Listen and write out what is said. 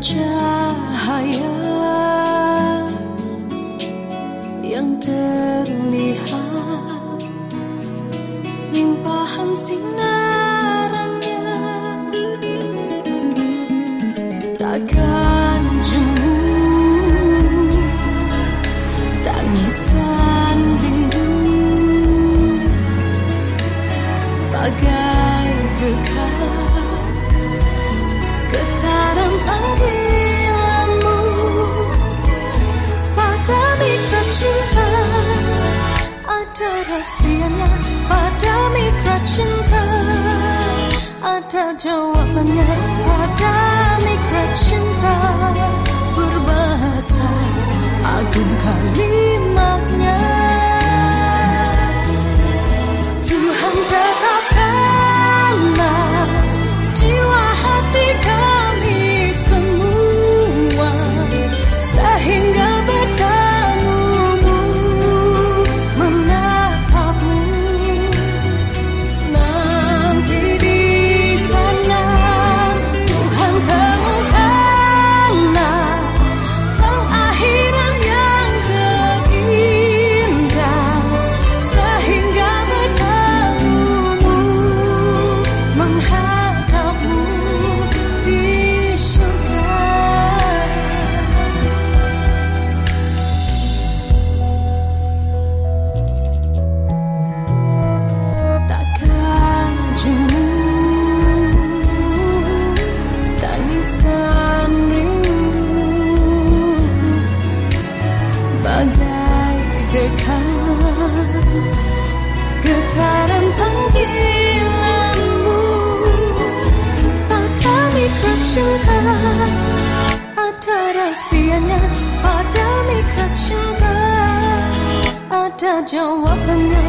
cahaya yang terlihat. Limpahan sinarannya takkan jemu tangisan rindu bagai dekat panggilanmu Pada mitra cinta Ada rahasianya. Pada mitra cinta Ada jawabannya. Pada mitra cinta Berbahasa agung kali. sianya pada mi krachunga ada jawabnya